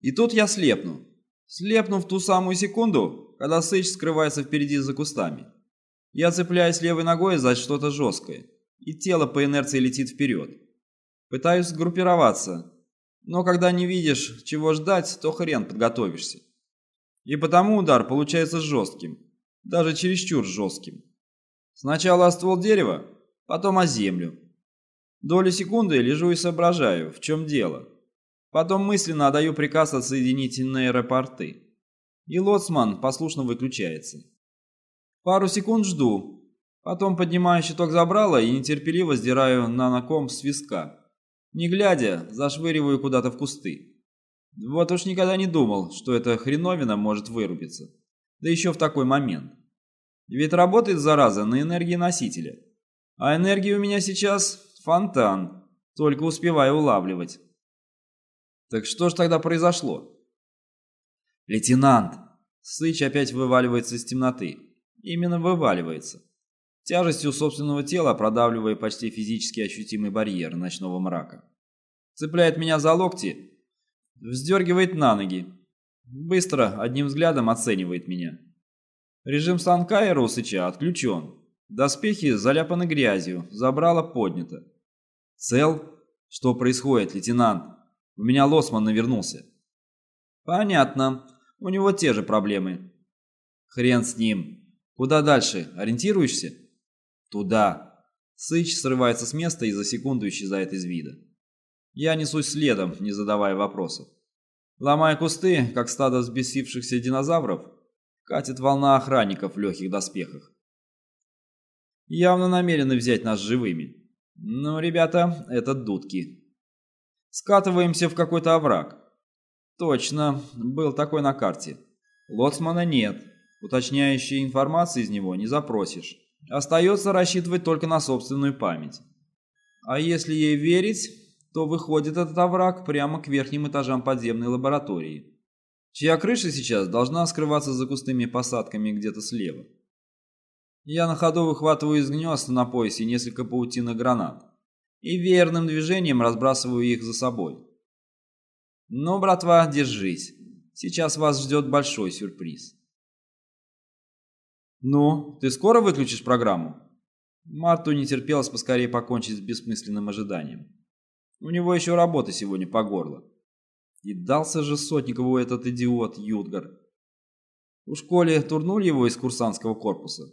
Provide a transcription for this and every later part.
И тут я слепну. Слепну в ту самую секунду, когда Сыч скрывается впереди за кустами. Я цепляюсь левой ногой за что-то жесткое, и тело по инерции летит вперед. Пытаюсь сгруппироваться, но когда не видишь, чего ждать, то хрен подготовишься. И потому удар получается жестким, даже чересчур жестким. Сначала о ствол дерева, потом о землю. Долю секунды лежу и соображаю, в чем дело. Потом мысленно отдаю приказ отсоединить нейропорты. И лоцман послушно выключается. Пару секунд жду, потом поднимаю щиток забрала и нетерпеливо сдираю наноком с виска. Не глядя, зашвыриваю куда-то в кусты. Вот уж никогда не думал, что эта хреновина может вырубиться. Да еще в такой момент. Ведь работает зараза на энергии носителя. А энергии у меня сейчас фонтан, только успеваю улавливать. Так что ж тогда произошло? Лейтенант! Сыч опять вываливается из темноты. Именно вываливается. Тяжестью собственного тела продавливая почти физически ощутимый барьер ночного мрака. Цепляет меня за локти, вздергивает на ноги. Быстро, одним взглядом оценивает меня. Режим станка и Русыча отключен. Доспехи заляпаны грязью, забрало поднято. Цел? Что происходит, лейтенант? У меня Лосман навернулся. Понятно. У него те же проблемы. Хрен с ним. Куда дальше? Ориентируешься? Туда. Сыч срывается с места и за секунду исчезает из вида. Я несусь следом, не задавая вопросов. Ломая кусты, как стадо взбесившихся динозавров, катит волна охранников в легких доспехах. Явно намерены взять нас живыми. Но, ребята, это дудки. Скатываемся в какой-то овраг. Точно, был такой на карте. Лоцмана нет. Уточняющей информации из него не запросишь. Остается рассчитывать только на собственную память. А если ей верить, то выходит этот овраг прямо к верхним этажам подземной лаборатории, чья крыша сейчас должна скрываться за кустыми посадками где-то слева. Я на ходу выхватываю из гнезд на поясе несколько паутинных гранат и верным движением разбрасываю их за собой. Ну, братва, держись. Сейчас вас ждет большой сюрприз. Ну, ты скоро выключишь программу? Марту не терпелось поскорее покончить с бессмысленным ожиданием. У него еще работа сегодня по горло. И дался же Сотникову этот идиот Юдгар. У школе турнули его из курсантского корпуса?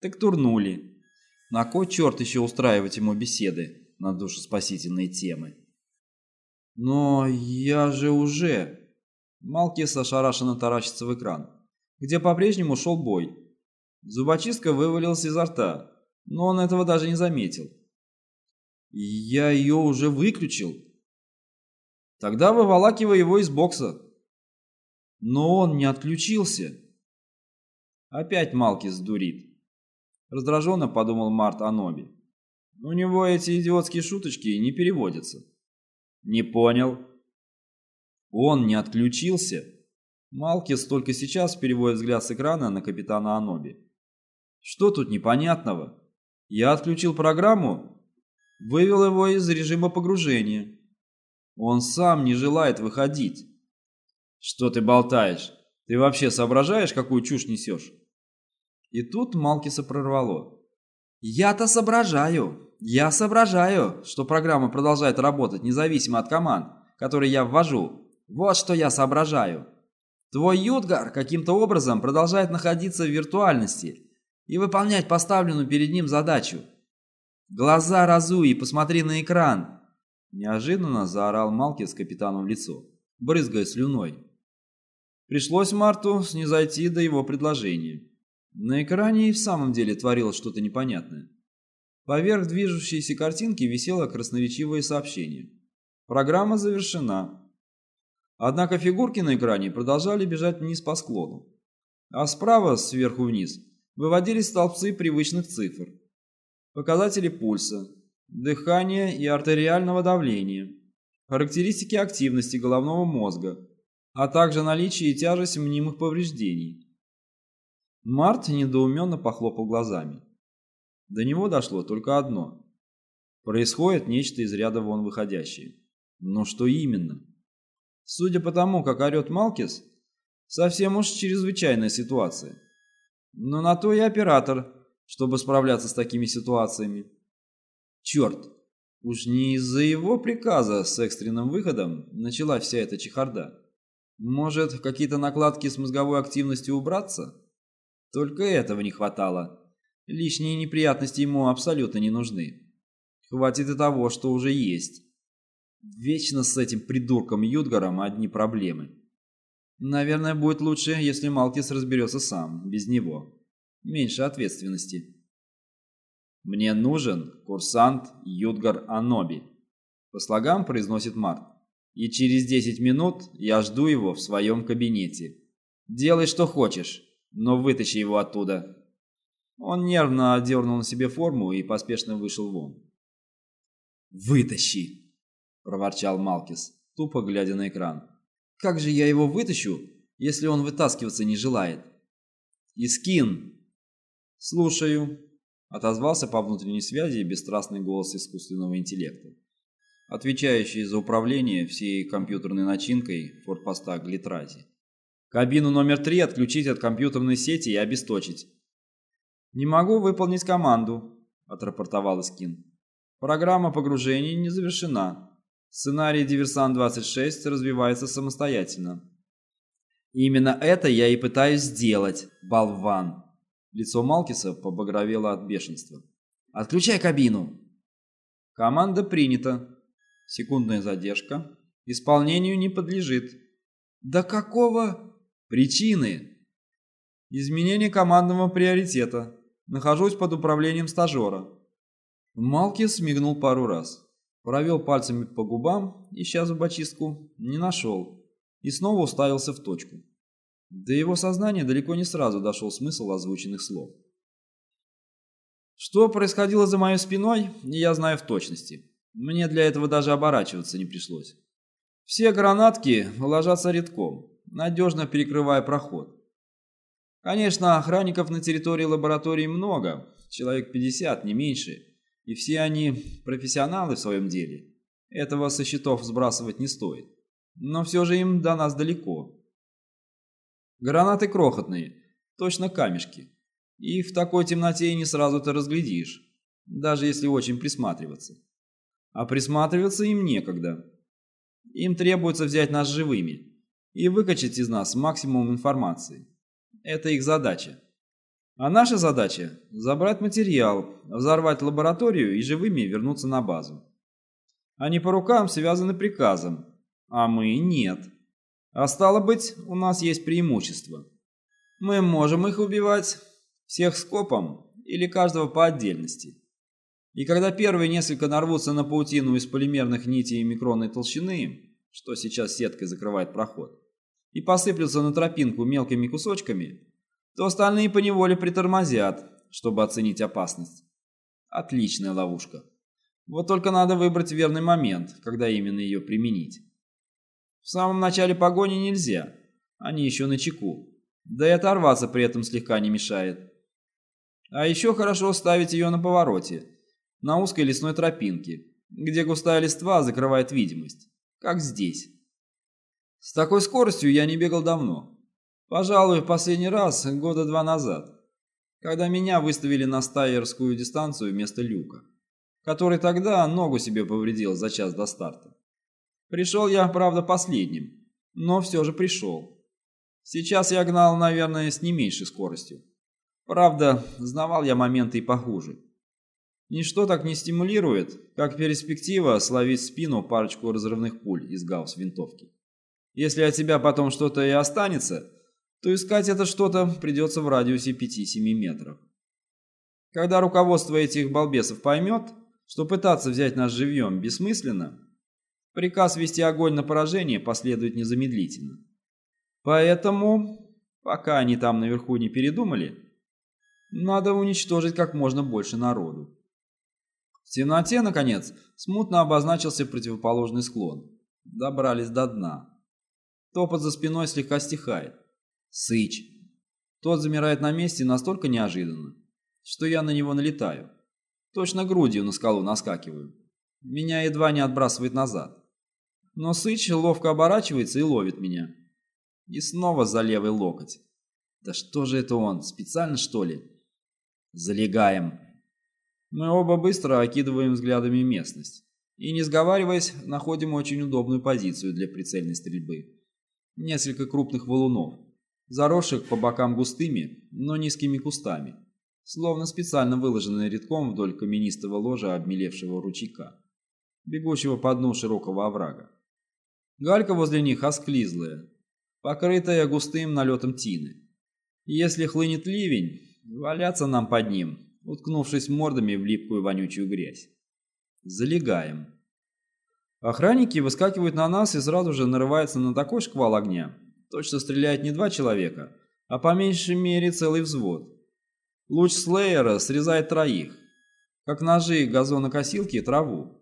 Так турнули. На кой черт еще устраивать ему беседы? На душеспасительные темы. «Но я же уже...» Малкис ошарашенно таращится в экран, где по-прежнему шел бой. Зубочистка вывалилась изо рта, но он этого даже не заметил. «Я ее уже выключил». «Тогда выволакивай его из бокса». «Но он не отключился». Опять Малкис дурит. Раздраженно подумал Март о Ноби. У него эти идиотские шуточки не переводятся. Не понял. Он не отключился. Малкис только сейчас переводит взгляд с экрана на капитана Аноби. Что тут непонятного? Я отключил программу, вывел его из режима погружения. Он сам не желает выходить. Что ты болтаешь? Ты вообще соображаешь, какую чушь несешь? И тут Малкиса прорвало. Я-то соображаю. Я соображаю, что программа продолжает работать независимо от команд, которые я ввожу. Вот что я соображаю. Твой Юдгар каким-то образом продолжает находиться в виртуальности и выполнять поставленную перед ним задачу. Глаза разуй и посмотри на экран. Неожиданно заорал Малкис капитану в лицо, брызгая слюной. Пришлось Марту снизойти до его предложения. На экране и в самом деле творилось что-то непонятное. Поверх движущейся картинки висело красноречивое сообщение. Программа завершена. Однако фигурки на экране продолжали бежать вниз по склону. А справа, сверху вниз, выводились столбцы привычных цифр. Показатели пульса, дыхания и артериального давления, характеристики активности головного мозга, а также наличие и тяжесть мнимых повреждений. Март недоуменно похлопал глазами. До него дошло только одно. Происходит нечто из ряда вон выходящее. Но что именно? Судя по тому, как орет Малкис, совсем уж чрезвычайная ситуация. Но на то и оператор, чтобы справляться с такими ситуациями. Черт, уж не из-за его приказа с экстренным выходом начала вся эта чехарда. Может, какие-то накладки с мозговой активностью убраться? Только этого не хватало. Лишние неприятности ему абсолютно не нужны. Хватит и того, что уже есть. Вечно с этим придурком Юдгаром одни проблемы. Наверное, будет лучше, если Малкис разберется сам, без него. Меньше ответственности. «Мне нужен курсант Юдгар Аноби», — по слогам произносит Март. «И через 10 минут я жду его в своем кабинете. Делай, что хочешь, но вытащи его оттуда». Он нервно одернул на себе форму и поспешно вышел вон. «Вытащи!» – проворчал Малкис, тупо глядя на экран. «Как же я его вытащу, если он вытаскиваться не желает?» «Искин!» «Слушаю», – отозвался по внутренней связи бесстрастный голос искусственного интеллекта, отвечающий за управление всей компьютерной начинкой форпоста Глитрази. «Кабину номер три отключить от компьютерной сети и обесточить. «Не могу выполнить команду», — отрапортовал Искин. «Программа погружения не завершена. Сценарий «Диверсант-26» развивается самостоятельно». «Именно это я и пытаюсь сделать, болван!» Лицо Малкиса побагровело от бешенства. «Отключай кабину!» «Команда принята. Секундная задержка. Исполнению не подлежит». «Да какого?» «Причины!» «Изменение командного приоритета. Нахожусь под управлением стажера». Малкис смигнул пару раз. Провел пальцами по губам, ища зубочистку, не нашел. И снова уставился в точку. До его сознания далеко не сразу дошел смысл озвученных слов. Что происходило за моей спиной, я знаю в точности. Мне для этого даже оборачиваться не пришлось. Все гранатки ложатся редком, надежно перекрывая проход. Конечно, охранников на территории лаборатории много, человек 50, не меньше, и все они профессионалы в своем деле. Этого со счетов сбрасывать не стоит. Но все же им до нас далеко. Гранаты крохотные, точно камешки. Их в такой темноте и не сразу-то разглядишь, даже если очень присматриваться. А присматриваться им некогда. Им требуется взять нас живыми и выкачать из нас максимум информации. Это их задача. А наша задача – забрать материал, взорвать лабораторию и живыми вернуться на базу. Они по рукам связаны приказом, а мы нет. А стало быть, у нас есть преимущество. Мы можем их убивать, всех скопом или каждого по отдельности. И когда первые несколько нарвутся на паутину из полимерных нитей микронной толщины, что сейчас сеткой закрывает проход, и посыплются на тропинку мелкими кусочками, то остальные поневоле притормозят, чтобы оценить опасность. Отличная ловушка. Вот только надо выбрать верный момент, когда именно ее применить. В самом начале погони нельзя, они еще на чеку, да и оторваться при этом слегка не мешает. А еще хорошо ставить ее на повороте, на узкой лесной тропинке, где густая листва закрывает видимость, как здесь. С такой скоростью я не бегал давно. Пожалуй, в последний раз года два назад, когда меня выставили на стайерскую дистанцию вместо люка, который тогда ногу себе повредил за час до старта. Пришел я, правда, последним, но все же пришел. Сейчас я гнал, наверное, с не меньшей скоростью. Правда, знавал я моменты и похуже. Ничто так не стимулирует, как перспектива словить в спину парочку разрывных пуль из гаусс-винтовки. Если от тебя потом что-то и останется, то искать это что-то придется в радиусе 5-7 метров. Когда руководство этих балбесов поймет, что пытаться взять нас живьем бессмысленно, приказ вести огонь на поражение последует незамедлительно. Поэтому, пока они там наверху не передумали, надо уничтожить как можно больше народу. В темноте, наконец, смутно обозначился противоположный склон. Добрались до дна. Топот за спиной слегка стихает. Сыч. Тот замирает на месте настолько неожиданно, что я на него налетаю. Точно грудью на скалу наскакиваю. Меня едва не отбрасывает назад. Но Сыч ловко оборачивается и ловит меня. И снова за левый локоть. Да что же это он, специально что ли? Залегаем. Мы оба быстро окидываем взглядами местность. И, не сговариваясь, находим очень удобную позицию для прицельной стрельбы. Несколько крупных валунов, заросших по бокам густыми, но низкими кустами, словно специально выложенные редком вдоль каменистого ложа обмелевшего ручейка, бегущего по дну широкого оврага. Галька возле них осклизлая, покрытая густым налетом тины. Если хлынет ливень, валяться нам под ним, уткнувшись мордами в липкую вонючую грязь. Залегаем. Охранники выскакивают на нас и сразу же нарываются на такой шквал огня. Точно стреляет не два человека, а по меньшей мере целый взвод. Луч Слеера срезает троих, как ножи газонокосилки траву.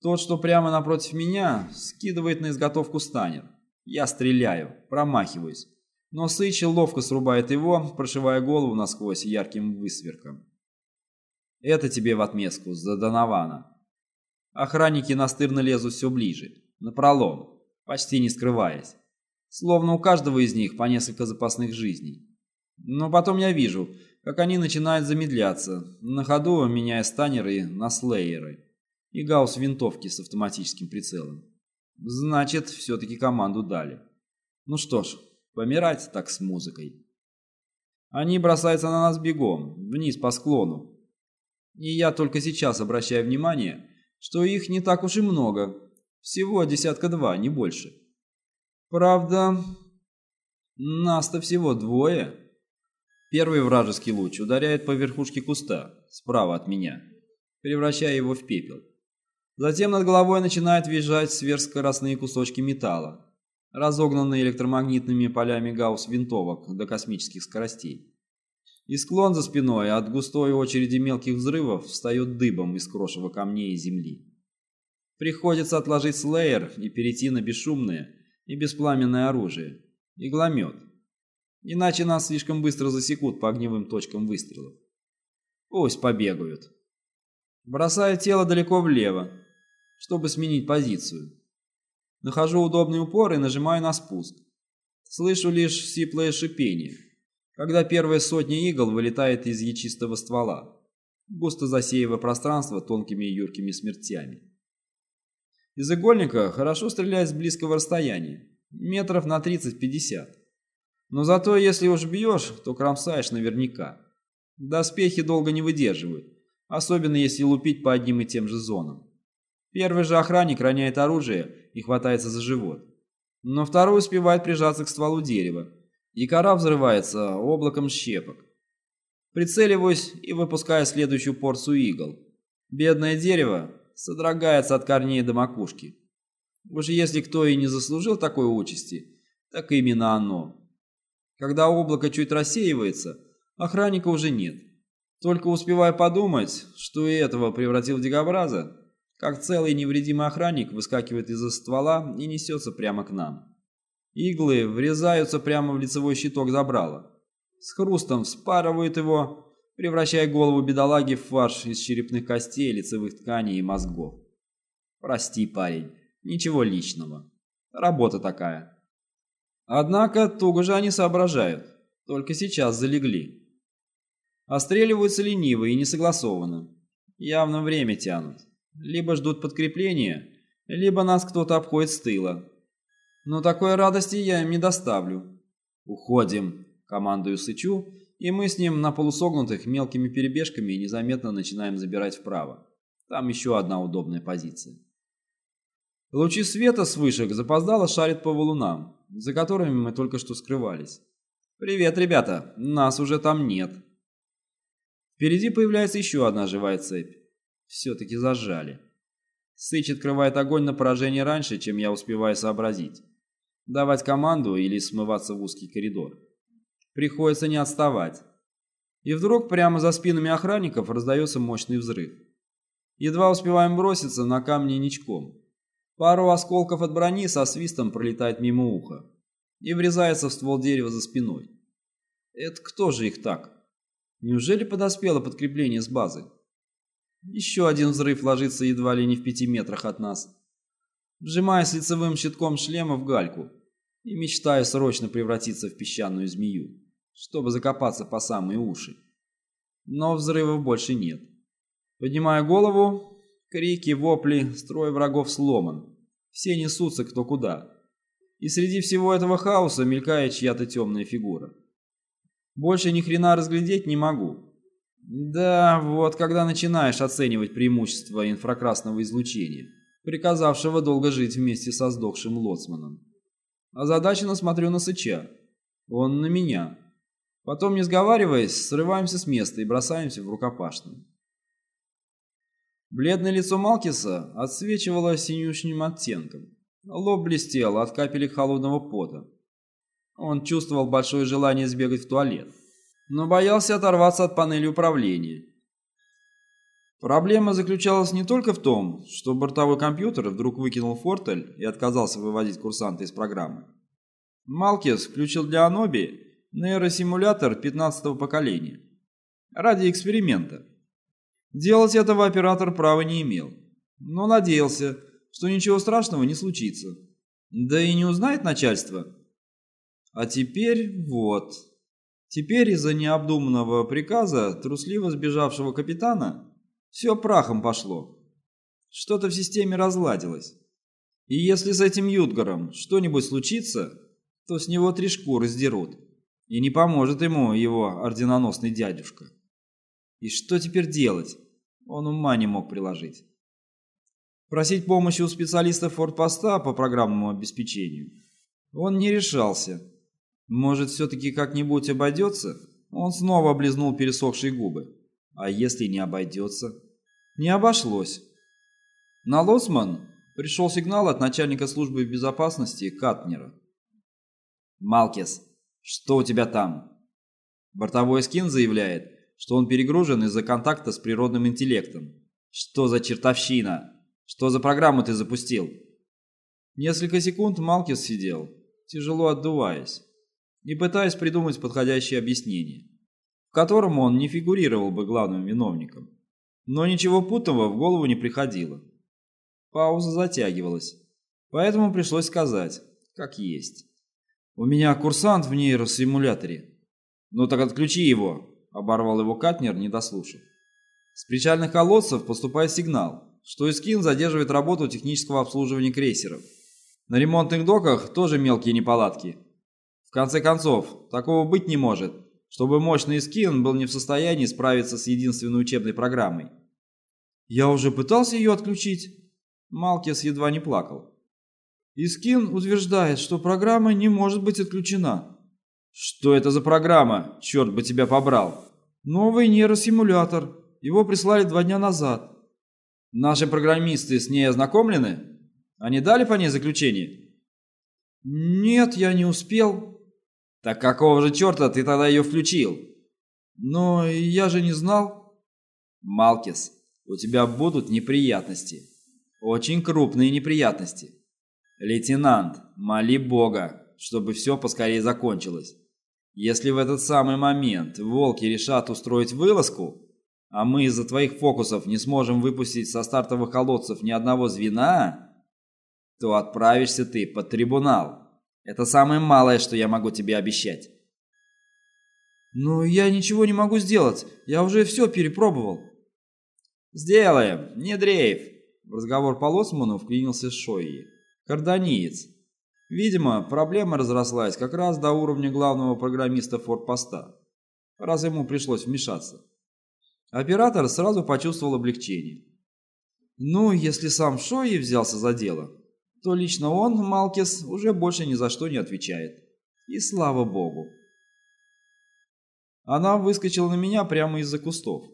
Тот, что прямо напротив меня, скидывает на изготовку станер. Я стреляю, промахиваюсь. Но Сычи ловко срубает его, прошивая голову насквозь ярким высверком. Это тебе в отместку за Донована. Охранники настырно лезут все ближе, на пролом, почти не скрываясь. Словно у каждого из них по несколько запасных жизней. Но потом я вижу, как они начинают замедляться, на ходу меняя станеры на слейеры и гаусс винтовки с автоматическим прицелом. Значит, все-таки команду дали. Ну что ж, помирать так с музыкой. Они бросаются на нас бегом, вниз по склону. И я только сейчас обращаю внимание, что их не так уж и много, всего десятка-два, не больше. Правда, нас-то всего двое. Первый вражеский луч ударяет по верхушке куста, справа от меня, превращая его в пепел. Затем над головой начинают визжать сверхскоростные кусочки металла, разогнанные электромагнитными полями гаусс-винтовок до космических скоростей. И склон за спиной от густой очереди мелких взрывов встает дыбом из крошева камней и земли. Приходится отложить слеер и перейти на бесшумное и беспламенное оружие – игломет. Иначе нас слишком быстро засекут по огневым точкам выстрелов. Пусть побегают. Бросаю тело далеко влево, чтобы сменить позицию. Нахожу удобный упор и нажимаю на спуск. Слышу лишь сиплое шипение – когда первая сотня игл вылетает из ячистого ствола, густо засеивая пространство тонкими и юркими смертями. Из игольника хорошо стрелять с близкого расстояния, метров на 30-50. Но зато если уж бьешь, то кромсаешь наверняка. Доспехи долго не выдерживают, особенно если лупить по одним и тем же зонам. Первый же охранник роняет оружие и хватается за живот. Но второй успевает прижаться к стволу дерева, и кора взрывается облаком щепок. Прицеливаюсь и выпускаю следующую порцию игл. Бедное дерево содрогается от корней до макушки. Уж если кто и не заслужил такой участи, так именно оно. Когда облако чуть рассеивается, охранника уже нет. Только успеваю подумать, что и этого превратил в дикобраза, как целый невредимый охранник выскакивает из-за ствола и несется прямо к нам. Иглы врезаются прямо в лицевой щиток забрала. С хрустом вспарывают его, превращая голову бедолаги в фарш из черепных костей, лицевых тканей и мозгов. Прости, парень, ничего личного. Работа такая. Однако туго же они соображают, только сейчас залегли. Остреливаются лениво и несогласованно. Явно время тянут. Либо ждут подкрепления, либо нас кто-то обходит с тыла, но такой радости я им не доставлю. Уходим, командую Сычу, и мы с ним на полусогнутых мелкими перебежками незаметно начинаем забирать вправо. Там еще одна удобная позиция. Лучи света с вышек запоздало шарят по валунам, за которыми мы только что скрывались. «Привет, ребята! Нас уже там нет!» Впереди появляется еще одна живая цепь. Все-таки зажали. Сыч открывает огонь на поражение раньше, чем я успеваю сообразить давать команду или смываться в узкий коридор. Приходится не отставать. И вдруг прямо за спинами охранников раздается мощный взрыв. Едва успеваем броситься на камни ничком. Пару осколков от брони со свистом пролетает мимо уха и врезается в ствол дерева за спиной. Это кто же их так? Неужели подоспело подкрепление с базы? Еще один взрыв ложится едва ли не в пяти метрах от нас. Вжимаясь лицевым щитком шлема в гальку и мечтая срочно превратиться в песчаную змею, чтобы закопаться по самые уши. Но взрывов больше нет. Поднимая голову, крики, вопли, строй врагов сломан. Все несутся кто куда. И среди всего этого хаоса мелькает чья-то темная фигура. Больше ни хрена разглядеть не могу. Да, вот когда начинаешь оценивать преимущества инфракрасного излучения, приказавшего долго жить вместе со сдохшим лоцманом. Озадаченно смотрю на Сыча. Он на меня. Потом, не сговариваясь, срываемся с места и бросаемся в рукопашную. Бледное лицо Малкиса отсвечивало синюшним оттенком. Лоб блестел от капелек холодного пота. Он чувствовал большое желание сбегать в туалет, но боялся оторваться от панели управления. Проблема заключалась не только в том, что бортовой компьютер вдруг выкинул фортель и отказался выводить курсанта из программы. Малкис включил для Аноби нейросимулятор 15-го поколения. Ради эксперимента. Делать этого оператор права не имел, но надеялся, что ничего страшного не случится. Да и не узнает начальство. А теперь вот. Теперь из-за необдуманного приказа трусливо сбежавшего капитана все прахом пошло. Что-то в системе разладилось. И если с этим Ютгаром что-нибудь случится, то с него три шкуры сдерут. И не поможет ему его орденоносный дядюшка. И что теперь делать? Он ума не мог приложить. Просить помощи у специалистов фортпоста по программному обеспечению он не решался. Может, все-таки как-нибудь обойдется? Он снова облизнул пересохшие губы. А если не обойдется? Не обошлось. На Лосман пришел сигнал от начальника службы безопасности Катнера. «Малкис, что у тебя там?» Бортовой скин заявляет, что он перегружен из-за контакта с природным интеллектом. «Что за чертовщина? Что за программу ты запустил?» Несколько секунд Малкис сидел, тяжело отдуваясь, и пытаясь придумать подходящее объяснение, в котором он не фигурировал бы главным виновником. Но ничего путного в голову не приходило. Пауза затягивалась, поэтому пришлось сказать, как есть. «У меня курсант в нейросимуляторе». «Ну так отключи его», — оборвал его Катнер, не дослушав. С причальных колодцев поступает сигнал, что Искин задерживает работу технического обслуживания крейсеров. На ремонтных доках тоже мелкие неполадки. В конце концов, такого быть не может, чтобы мощный Искин был не в состоянии справиться с единственной учебной программой. «Я уже пытался ее отключить». Малкис едва не плакал. Искин утверждает, что программа не может быть отключена. Что это за программа? Черт бы тебя побрал. Новый нейросимулятор. Его прислали два дня назад. Наши программисты с ней ознакомлены? Они дали по ней заключение? Нет, я не успел. Так какого же черта ты тогда ее включил? Но я же не знал. Малкис, у тебя будут неприятности. Очень крупные неприятности. Лейтенант, моли Бога, чтобы все поскорее закончилось. Если в этот самый момент волки решат устроить вылазку, а мы из-за твоих фокусов не сможем выпустить со стартовых колодцев ни одного звена, то отправишься ты под трибунал. Это самое малое, что я могу тебе обещать. Но я ничего не могу сделать. Я уже все перепробовал. Сделаем, не дрейф. В разговор по Лосману вклинился Шои. Карданиец. Видимо, проблема разрослась как раз до уровня главного программиста фортпоста, раз ему пришлось вмешаться. Оператор сразу почувствовал облегчение. Ну, если сам Шои взялся за дело, то лично он, Малкис, уже больше ни за что не отвечает. И слава богу. Она выскочила на меня прямо из-за кустов,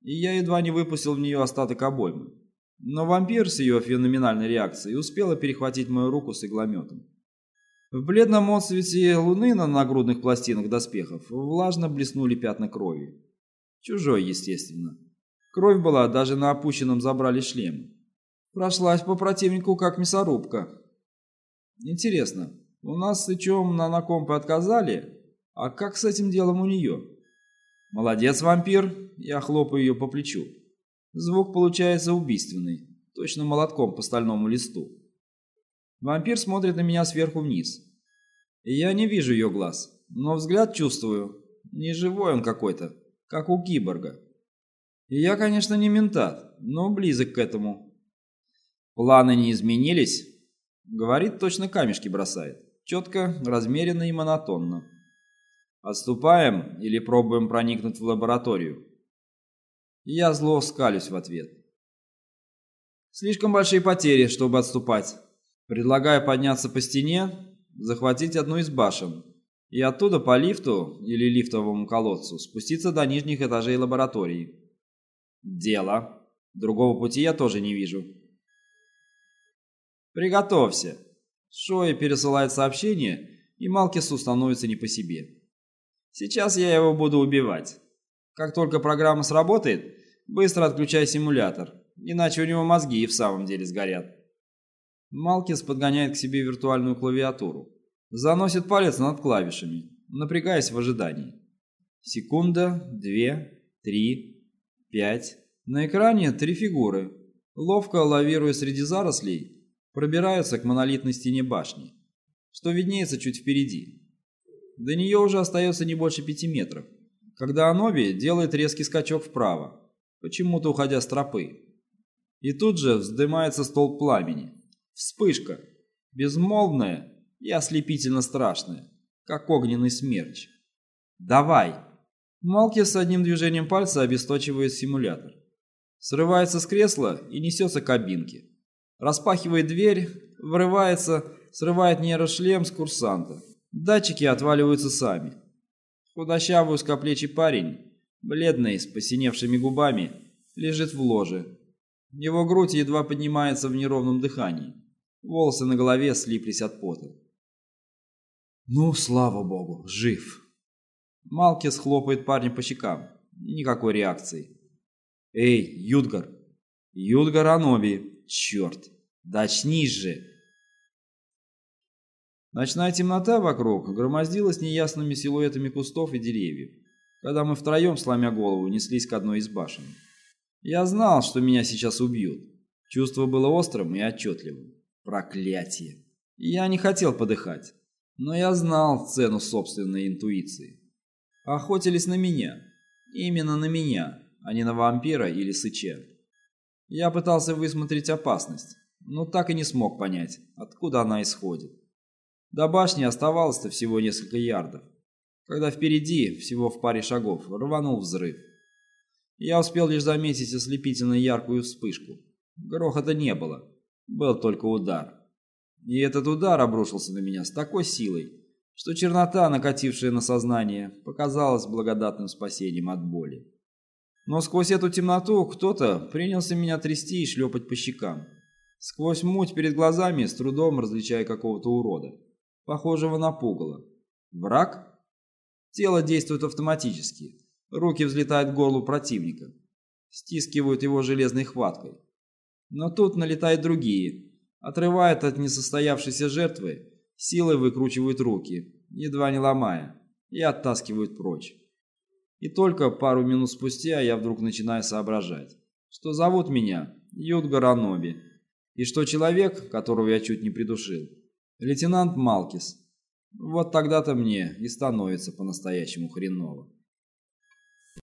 и я едва не выпустил в нее остаток обоймы. Но вампир с ее феноменальной реакцией успела перехватить мою руку с иглометом. В бледном отсвете луны на нагрудных пластинах доспехов влажно блеснули пятна крови. Чужой, естественно. Кровь была даже на опущенном забрале шлема. Прошлась по противнику как мясорубка. Интересно, у нас с Ичом на накомпы отказали, а как с этим делом у нее? Молодец, вампир, я хлопаю ее по плечу. Звук получается убийственный, точно молотком по стальному листу. Вампир смотрит на меня сверху вниз. Я не вижу ее глаз, но взгляд чувствую. Не живой он какой-то, как у киборга. И я, конечно, не ментат, но близок к этому. Планы не изменились? Говорит, точно камешки бросает. Четко, размеренно и монотонно. Отступаем или пробуем проникнуть в лабораторию? Я зло скалюсь в ответ. Слишком большие потери, чтобы отступать. Предлагаю подняться по стене, захватить одну из башен и оттуда по лифту или лифтовому колодцу спуститься до нижних этажей лаборатории. Дело. Другого пути я тоже не вижу. Приготовься. Шои пересылает сообщение, и Малкису становится не по себе. Сейчас я его буду убивать. Как только программа сработает, быстро отключай симулятор, иначе у него мозги и в самом деле сгорят. Малкис подгоняет к себе виртуальную клавиатуру. Заносит палец над клавишами, напрягаясь в ожидании. Секунда, две, три, пять. На экране три фигуры. Ловко лавируя среди зарослей, пробираются к монолитной стене башни, что виднеется чуть впереди. До нее уже остается не больше пяти метров, когда Аноби делает резкий скачок вправо, почему-то уходя с тропы. И тут же вздымается столб пламени. Вспышка, безмолвная и ослепительно страшная, как огненный смерч. «Давай!» Малки с одним движением пальца обесточивает симулятор. Срывается с кресла и несется к кабинке. Распахивает дверь, врывается, срывает нейрошлем с курсанта. Датчики отваливаются сами. Худощавый узкоплечий парень, бледный, с посиневшими губами, лежит в ложе. Его грудь едва поднимается в неровном дыхании. Волосы на голове слиплись от пота. «Ну, слава богу, жив!» Малкис хлопает парня по щекам. Никакой реакции. «Эй, Юдгар!» «Юдгар Аноби! Черт! Да очнись же!» Ночная темнота вокруг громоздилась неясными силуэтами кустов и деревьев, когда мы втроем, сломя голову, неслись к одной из башен. Я знал, что меня сейчас убьют. Чувство было острым и отчетливым. Проклятие! Я не хотел подыхать, но я знал цену собственной интуиции. Охотились на меня. Именно на меня, а не на вампира или сыча. Я пытался высмотреть опасность, но так и не смог понять, откуда она исходит. До башни оставалось-то всего несколько ярдов, когда впереди, всего в паре шагов, рванул взрыв. Я успел лишь заметить ослепительно яркую вспышку. Грохота не было, был только удар. И этот удар обрушился на меня с такой силой, что чернота, накатившая на сознание, показалась благодатным спасением от боли. Но сквозь эту темноту кто-то принялся меня трясти и шлепать по щекам. Сквозь муть перед глазами, с трудом различая какого-то урода похожего на пугало. Враг? Тело действует автоматически. Руки взлетают к горлу противника. Стискивают его железной хваткой. Но тут налетают другие. Отрывают от несостоявшейся жертвы, силой выкручивают руки, едва не ломая, и оттаскивают прочь. И только пару минут спустя я вдруг начинаю соображать, что зовут меня Юдгар Аноби, и что человек, которого я чуть не придушил, Лейтенант Малкис. Вот тогда-то мне и становится по-настоящему хреново.